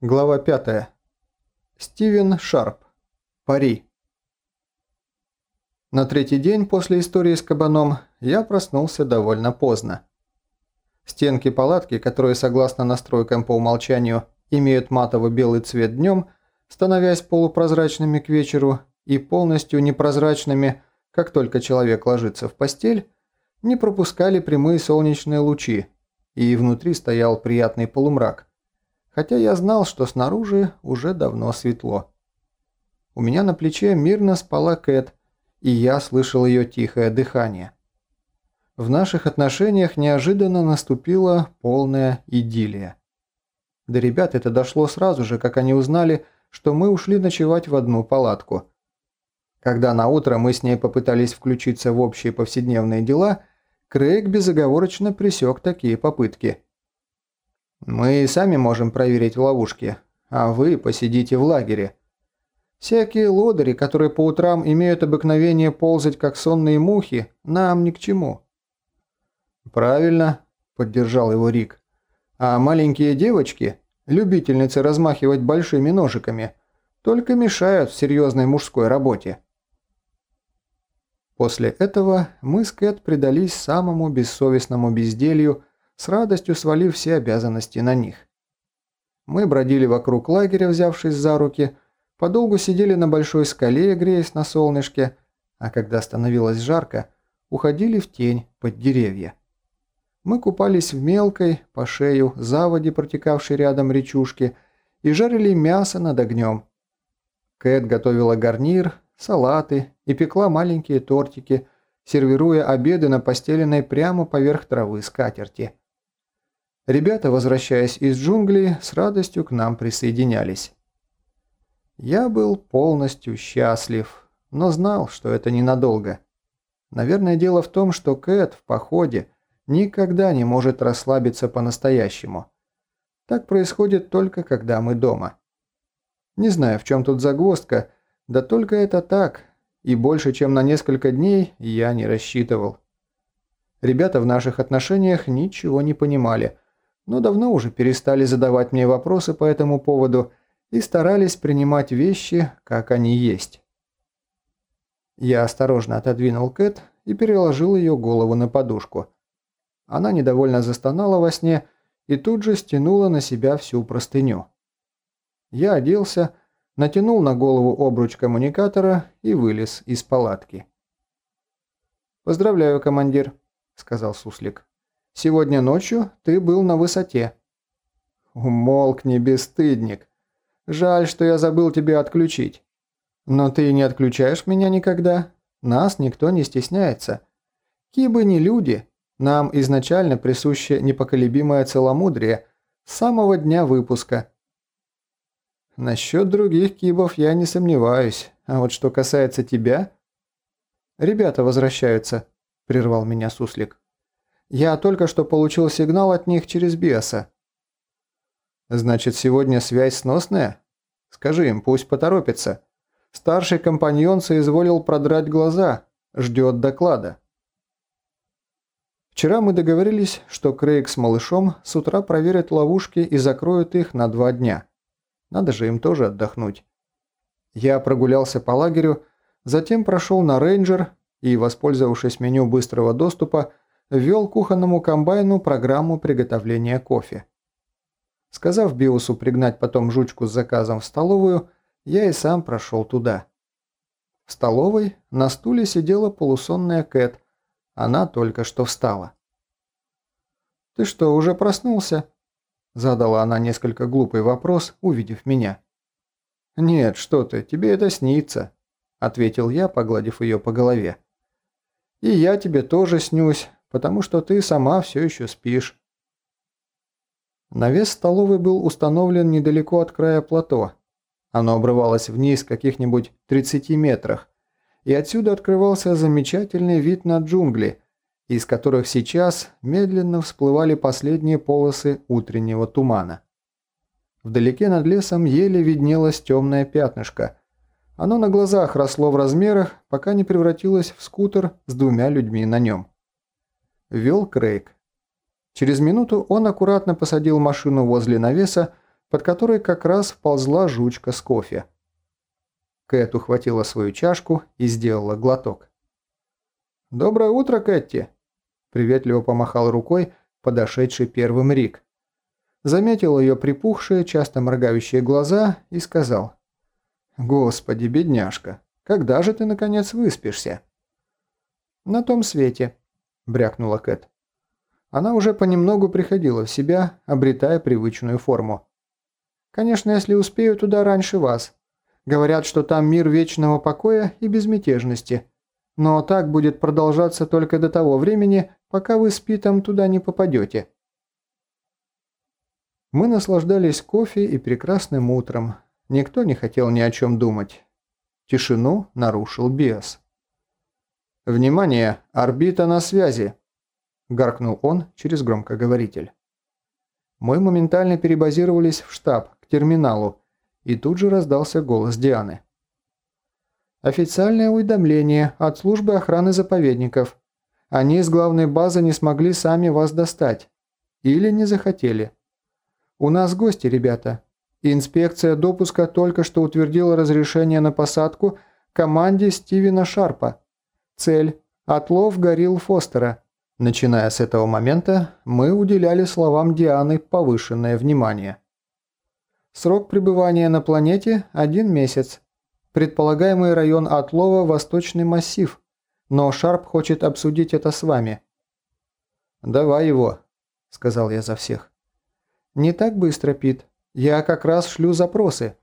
Глава 5. Стивен Шарп. Пари. На третий день после истории с кабаном я проснулся довольно поздно. Стенки палатки, которые согласно настройкам по умолчанию имеют матово-белый цвет днем, становясь полупрозрачными к вечеру и полностью непрозрачными, как только человек ложится в постель, не пропускали прямые солнечные лучи, и внутри стоял приятный полумрак хотя я знал, что снаружи уже давно светло. У меня на плече мирно спала Кэт, и я слышал ее тихое дыхание. В наших отношениях неожиданно наступила полная идиллия. До ребят это дошло сразу же, как они узнали, что мы ушли ночевать в одну палатку. Когда на утро мы с ней попытались включиться в общие повседневные дела, Крейг безоговорочно пресек такие попытки – мы сами можем проверить ловушки, а вы посидите в лагере. Всякие лодыри, которые по утрам имеют обыкновение ползать как сонные мухи, нам ни к чему». «Правильно», – поддержал его Рик. «А маленькие девочки, любительницы размахивать большими ножиками, только мешают в серьезной мужской работе». После этого мы с Кэт предались самому бессовестному безделью – с радостью свалив все обязанности на них. Мы бродили вокруг лагеря, взявшись за руки, подолгу сидели на большой скале, греясь на солнышке, а когда становилось жарко, уходили в тень под деревья. Мы купались в мелкой, по шею, заводе, протекавшей рядом речушки, и жарили мясо над огнем. Кэт готовила гарнир, салаты и пекла маленькие тортики, сервируя обеды на постеленной прямо поверх травы скатерти. Ребята, возвращаясь из джунглей, с радостью к нам присоединялись. Я был полностью счастлив, но знал, что это ненадолго. Наверное, дело в том, что Кэт в походе никогда не может расслабиться по-настоящему. Так происходит только когда мы дома. Не знаю, в чем тут загвоздка, да только это так, и больше, чем на несколько дней, я не рассчитывал. Ребята в наших отношениях ничего не понимали – но давно уже перестали задавать мне вопросы по этому поводу и старались принимать вещи, как они есть. Я осторожно отодвинул Кэт и переложил ее голову на подушку. Она недовольно застонала во сне и тут же стянула на себя всю простыню. Я оделся, натянул на голову обруч коммуникатора и вылез из палатки. «Поздравляю, командир», — сказал Суслик. Сегодня ночью ты был на высоте». «Умолкни, бесстыдник. Жаль, что я забыл тебя отключить. Но ты не отключаешь меня никогда. Нас никто не стесняется. Кибы не люди. Нам изначально присуще непоколебимое целомудрие с самого дня выпуска». «Насчет других кибов я не сомневаюсь. А вот что касается тебя...» «Ребята возвращаются», – прервал меня Суслик. Я только что получил сигнал от них через биоса. Значит, сегодня связь сносная? Скажи им, пусть поторопятся. Старший компаньон соизволил продрать глаза, ждет доклада. Вчера мы договорились, что Крейг с малышом с утра проверят ловушки и закроют их на два дня. Надо же им тоже отдохнуть. Я прогулялся по лагерю, затем прошел на рейнджер и, воспользовавшись меню быстрого доступа, ввел кухонному комбайну программу приготовления кофе. Сказав Биусу пригнать потом жучку с заказом в столовую, я и сам прошел туда. В столовой на стуле сидела полусонная Кэт. Она только что встала. «Ты что, уже проснулся?» Задала она несколько глупый вопрос, увидев меня. «Нет, что ты, тебе это снится», – ответил я, погладив ее по голове. «И я тебе тоже снюсь, потому что ты сама все еще спишь». Навес столовой был установлен недалеко от края плато. Оно обрывалось вниз каких-нибудь 30 метрах, и отсюда открывался замечательный вид на джунгли, из которых сейчас медленно всплывали последние полосы утреннего тумана. Вдалеке над лесом еле виднелось темное пятнышко. Оно на глазах росло в размерах, пока не превратилось в скутер с двумя людьми на нем вел Крейг. Через минуту он аккуратно посадил машину возле навеса, под которой как раз вползла жучка с кофе. Кэт ухватила свою чашку и сделала глоток. «Доброе утро, Кэти!» – приветливо помахал рукой подошедший первым Рик. Заметил ее припухшие, часто моргающие глаза и сказал. «Господи, бедняжка, когда же ты, наконец, выспишься?» «На том свете», – брякнула Кэт. Она уже понемногу приходила в себя, обретая привычную форму. «Конечно, если успею туда раньше вас. Говорят, что там мир вечного покоя и безмятежности. Но так будет продолжаться только до того времени, пока вы с Питом туда не попадете». Мы наслаждались кофе и прекрасным утром. Никто не хотел ни о чем думать. Тишину нарушил Биас. «Внимание! Орбита на связи!» – гаркнул он через громкоговоритель. Мы моментально перебазировались в штаб, к терминалу, и тут же раздался голос Дианы. «Официальное уведомление от службы охраны заповедников. Они из главной базы не смогли сами вас достать. Или не захотели. У нас гости, ребята. Инспекция допуска только что утвердила разрешение на посадку команде Стивена Шарпа. Цель – отлов горилл Фостера. Начиная с этого момента, мы уделяли словам Дианы повышенное внимание. Срок пребывания на планете – один месяц. Предполагаемый район отлова – Восточный массив, но Шарп хочет обсудить это с вами. «Давай его», – сказал я за всех. «Не так быстро, Пит. Я как раз шлю запросы».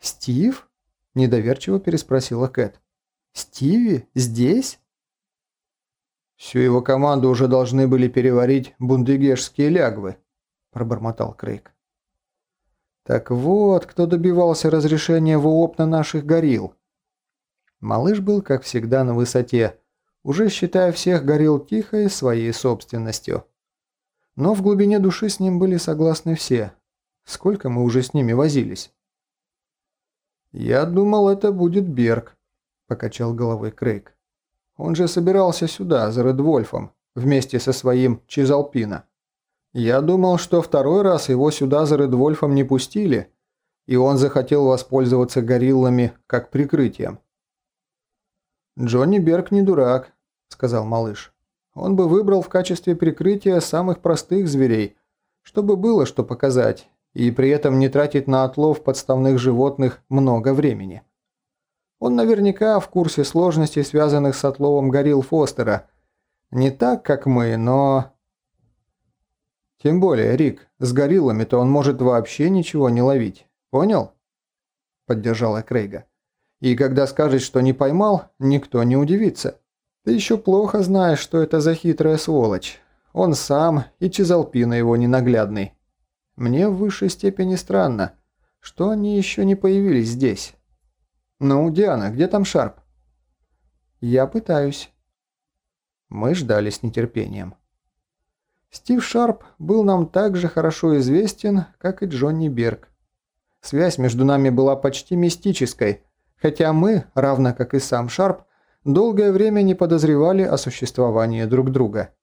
«Стив?» – недоверчиво переспросила Кэт. «Стиви? Здесь?» «Всю его команду уже должны были переварить бундегешские лягвы», – пробормотал Крейг. «Так вот, кто добивался разрешения в ООП на наших горилл». Малыш был, как всегда, на высоте, уже считая всех горилл тихой своей собственностью. Но в глубине души с ним были согласны все. Сколько мы уже с ними возились? «Я думал, это будет Берг», – покачал головой Крейг. Он же собирался сюда, за Редвольфом, вместе со своим Чизалпино. Я думал, что второй раз его сюда за Редвольфом не пустили, и он захотел воспользоваться гориллами как прикрытием. «Джонни Берг не дурак», – сказал малыш. «Он бы выбрал в качестве прикрытия самых простых зверей, чтобы было что показать, и при этом не тратить на отлов подставных животных много времени». Он наверняка в курсе сложностей, связанных с отловом горилл Фостера. Не так, как мы, но... Тем более, Рик, с гориллами-то он может вообще ничего не ловить. Понял? Поддержала Крейга. И когда скажет, что не поймал, никто не удивится. Ты еще плохо знаешь, что это за хитрая сволочь. Он сам и Чизалпина его ненаглядный. Мне в высшей степени странно, что они еще не появились здесь. «Ну, Диана, где там Шарп?» «Я пытаюсь». Мы ждали с нетерпением. Стив Шарп был нам так же хорошо известен, как и Джонни Берг. Связь между нами была почти мистической, хотя мы, равно как и сам Шарп, долгое время не подозревали о существовании друг друга.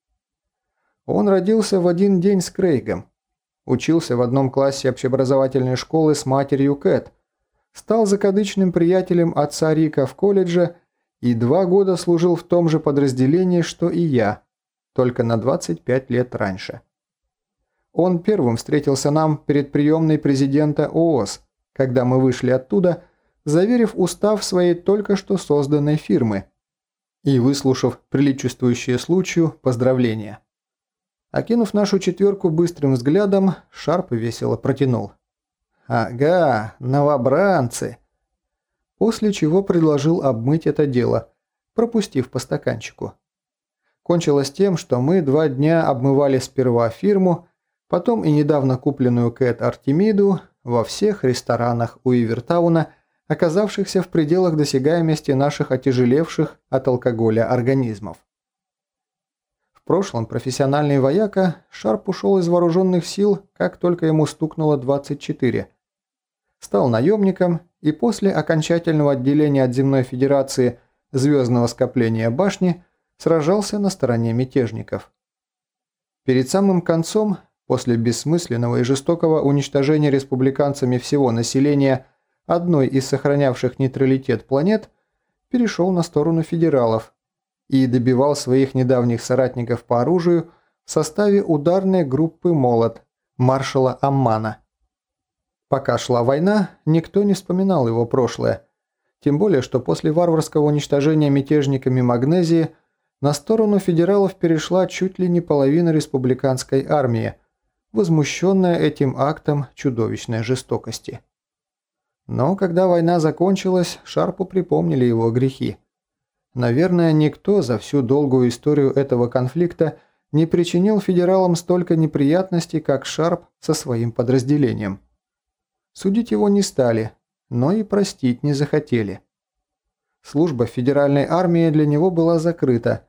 Он родился в один день с Крейгом. Учился в одном классе общеобразовательной школы с матерью Кэт – стал закадычным приятелем отца Рика в колледже и два года служил в том же подразделении, что и я, только на 25 лет раньше. Он первым встретился нам перед приемной президента ООС, когда мы вышли оттуда, заверив устав своей только что созданной фирмы и выслушав приличествующие случаю поздравления. Окинув нашу четверку быстрым взглядом, Шарп весело протянул – Ага, новобранцы. После чего предложил обмыть это дело, пропустив по стаканчику. Кончилось тем, что мы два дня обмывали сперва фирму, потом и недавно купленную Кэт Артемиду во всех ресторанах у Ивертауна, оказавшихся в пределах досягаемости наших отяжелевших от алкоголя организмов. В прошлом профессиональный вояка Шарп ушел из вооруженных сил, как только ему стукнуло 24. Стал наемником и после окончательного отделения от Земной Федерации звездного скопления башни сражался на стороне мятежников. Перед самым концом, после бессмысленного и жестокого уничтожения республиканцами всего населения одной из сохранявших нейтралитет планет, перешел на сторону федералов и добивал своих недавних соратников по оружию в составе ударной группы «Молот» маршала Аммана. Пока шла война, никто не вспоминал его прошлое, тем более, что после варварского уничтожения мятежниками Магнезии на сторону федералов перешла чуть ли не половина республиканской армии, возмущенная этим актом чудовищной жестокости. Но когда война закончилась, Шарпу припомнили его грехи. Наверное, никто за всю долгую историю этого конфликта не причинил федералам столько неприятностей, как Шарп со своим подразделением. Судить его не стали, но и простить не захотели. Служба федеральной армии для него была закрыта.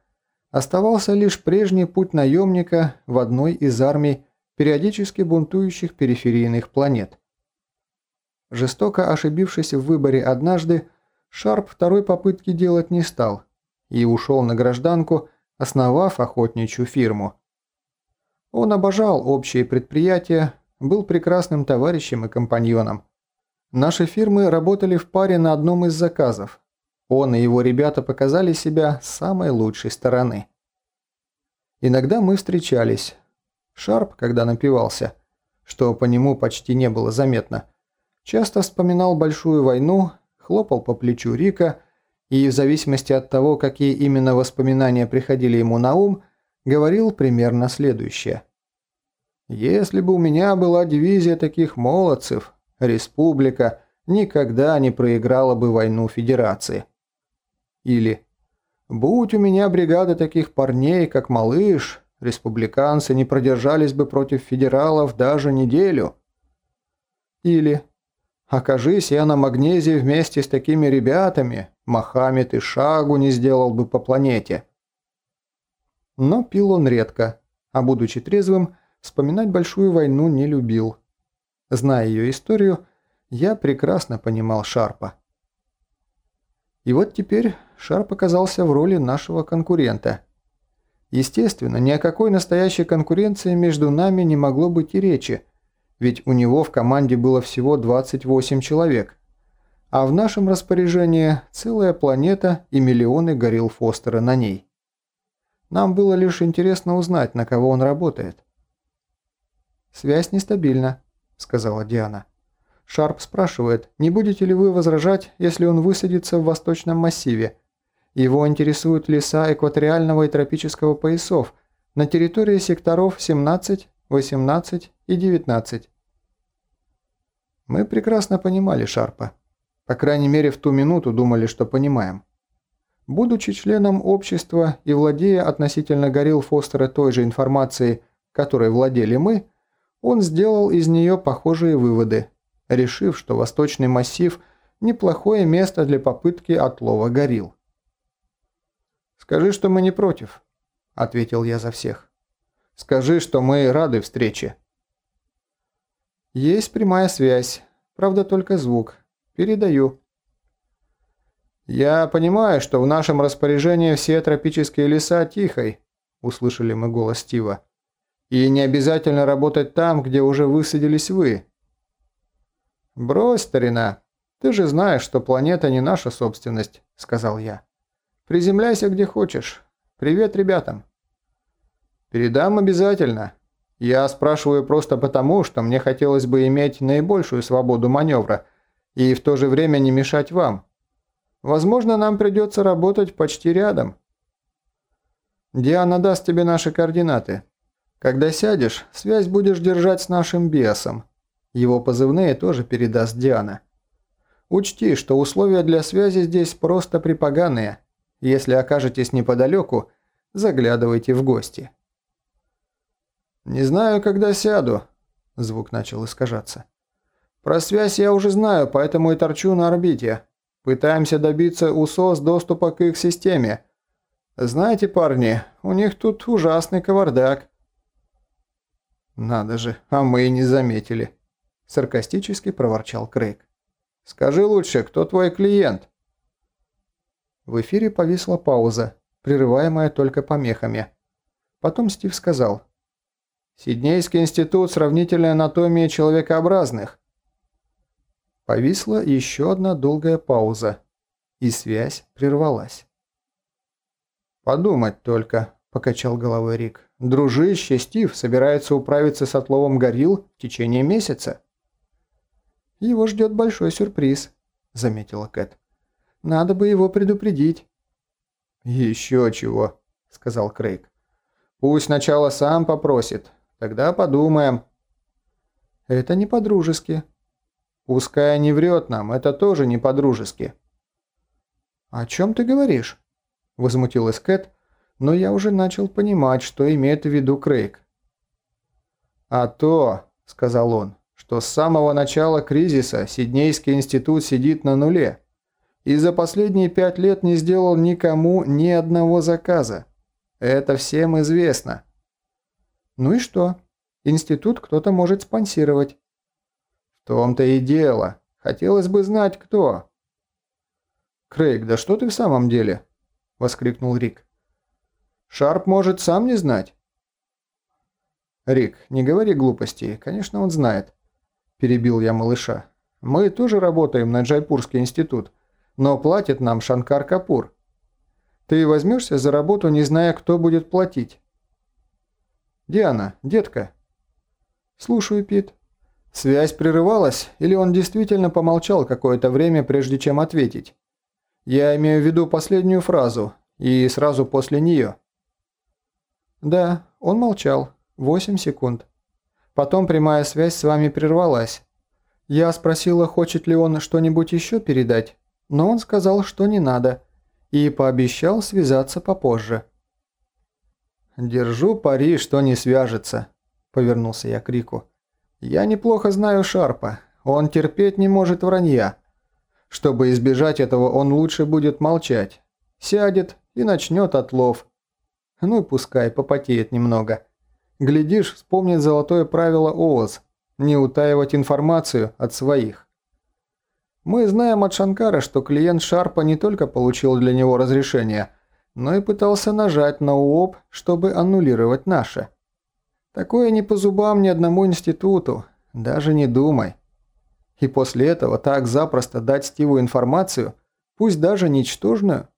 Оставался лишь прежний путь наемника в одной из армий периодически бунтующих периферийных планет. Жестоко ошибившись в выборе однажды, Шарп второй попытки делать не стал и ушел на гражданку, основав охотничью фирму. Он обожал общие предприятия, был прекрасным товарищем и компаньоном. Наши фирмы работали в паре на одном из заказов. Он и его ребята показали себя с самой лучшей стороны. Иногда мы встречались. Шарп, когда напивался, что по нему почти не было заметно, часто вспоминал Большую войну, хлопал по плечу Рика и, в зависимости от того, какие именно воспоминания приходили ему на ум, говорил примерно следующее. «Если бы у меня была дивизия таких молодцев, республика никогда не проиграла бы войну Федерации. Или «Будь у меня бригада таких парней, как Малыш, республиканцы не продержались бы против федералов даже неделю». Или «Окажись я на Магнезии вместе с такими ребятами, Мохаммед и шагу не сделал бы по планете». Но пил он редко, а будучи трезвым, вспоминать большую войну не любил – Зная ее историю, я прекрасно понимал Шарпа. И вот теперь Шарп оказался в роли нашего конкурента. Естественно, ни о какой настоящей конкуренции между нами не могло быть и речи, ведь у него в команде было всего 28 человек, а в нашем распоряжении целая планета и миллионы горил Фостера на ней. Нам было лишь интересно узнать, на кого он работает. Связь нестабильна. – сказала Диана. Шарп спрашивает, не будете ли вы возражать, если он высадится в восточном массиве? Его интересуют леса экваториального и тропического поясов на территории секторов 17, 18 и 19. Мы прекрасно понимали Шарпа. По крайней мере, в ту минуту думали, что понимаем. Будучи членом общества и владея относительно горил Фостера той же информацией, которой владели мы, он сделал из нее похожие выводы, решив, что Восточный массив – неплохое место для попытки отлова горил. «Скажи, что мы не против», – ответил я за всех. «Скажи, что мы рады встрече». «Есть прямая связь, правда только звук. Передаю». «Я понимаю, что в нашем распоряжении все тропические леса Тихой», – услышали мы голос Стива. И не обязательно работать там, где уже высадились вы. «Брось, старина, ты же знаешь, что планета не наша собственность», — сказал я. «Приземляйся где хочешь. Привет ребятам». «Передам обязательно. Я спрашиваю просто потому, что мне хотелось бы иметь наибольшую свободу маневра и в то же время не мешать вам. Возможно, нам придется работать почти рядом». «Диана даст тебе наши координаты. Когда сядешь, связь будешь держать с нашим бесом. Его позывные тоже передаст Диана. Учти, что условия для связи здесь просто припоганые. Если окажетесь неподалеку, заглядывайте в гости. «Не знаю, когда сяду», – звук начал искажаться. «Про связь я уже знаю, поэтому и торчу на орбите. Пытаемся добиться у СОС доступа к их системе. Знаете, парни, у них тут ужасный кавардак. «Надо же, а мы и не заметили», – саркастически проворчал Крейг. «Скажи лучше, кто твой клиент?» В эфире повисла пауза, прерываемая только помехами. Потом Стив сказал. Сиднейский институт сравнительной анатомии человекообразных». Повисла еще одна долгая пауза, и связь прервалась. «Подумать только», – покачал головой Рик. «Дружище Стив собирается управиться с отловом горилл в течение месяца». «Его ждет большой сюрприз», – заметила Кэт. «Надо бы его предупредить». «Еще чего», – сказал Крейг. «Пусть сначала сам попросит, тогда подумаем». «Это не по-дружески». «Пускай не врет нам, это тоже не по-дружески». «О чем ты говоришь?» – возмутилась Кэт, но я уже начал понимать, что имеет в виду Крейг. «А то», – сказал он, – «что с самого начала кризиса Сиднейский институт сидит на нуле и за последние пять лет не сделал никому ни одного заказа. Это всем известно». «Ну и что? Институт кто-то может спонсировать». «В том-то и дело. Хотелось бы знать, кто». «Крейг, да что ты в самом деле?» – воскликнул Рик. «Шарп может сам не знать». «Рик, не говори глупостей, конечно, он знает», – перебил я малыша. «Мы тоже работаем на Джайпурский институт, но платит нам Шанкар Капур. Ты возьмешься за работу, не зная, кто будет платить?» «Диана, детка». «Слушаю, Пит». Связь прерывалась, или он действительно помолчал какое-то время, прежде чем ответить? Я имею в виду последнюю фразу и сразу после нее. Да, он молчал. Восемь секунд. Потом прямая связь с вами прервалась. Я спросила, хочет ли он что-нибудь еще передать, но он сказал, что не надо, и пообещал связаться попозже. «Держу пари, что не свяжется», – повернулся я к Рику. «Я неплохо знаю Шарпа. Он терпеть не может вранья. Чтобы избежать этого, он лучше будет молчать. Сядет и начнет отлов. Ну и пускай, попотеет немного. Глядишь, вспомнит золотое правило ООС – не утаивать информацию от своих. Мы знаем от Шанкара, что клиент Шарпа не только получил для него разрешение, но и пытался нажать на УОП, чтобы аннулировать наше. Такое не по зубам ни одному институту, даже не думай. И после этого так запросто дать Стиву информацию, пусть даже ничтожную?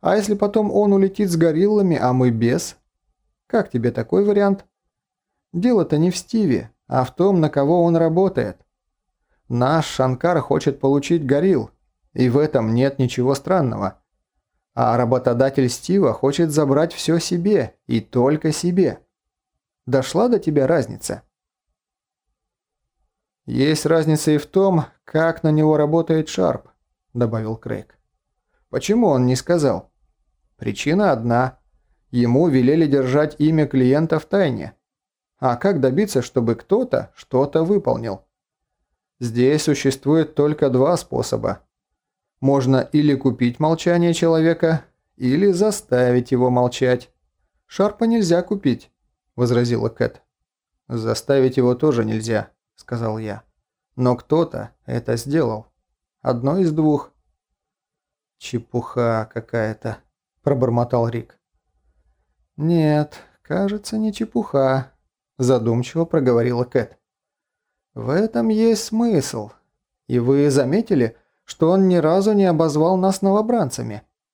А если потом он улетит с гориллами, а мы без? Как тебе такой вариант? Дело-то не в Стиве, а в том, на кого он работает. Наш Шанкар хочет получить горилл, и в этом нет ничего странного. А работодатель Стива хочет забрать все себе, и только себе. Дошла до тебя разница? «Есть разница и в том, как на него работает Шарп», – добавил Крейг. «Почему он не сказал?» «Причина одна. Ему велели держать имя клиента в тайне. А как добиться, чтобы кто-то что-то выполнил?» Здесь существует только два способа. Можно или купить молчание человека, или заставить его молчать. Шарпа нельзя купить, возразила Кэт. Заставить его тоже нельзя, – сказал я. «Но кто-то это сделал. Одно из двух». «Чепуха какая-то», – пробормотал Рик. «Нет, кажется, не чепуха», – задумчиво проговорила Кэт. «В этом есть смысл. И вы заметили, что он ни разу не обозвал нас новобранцами?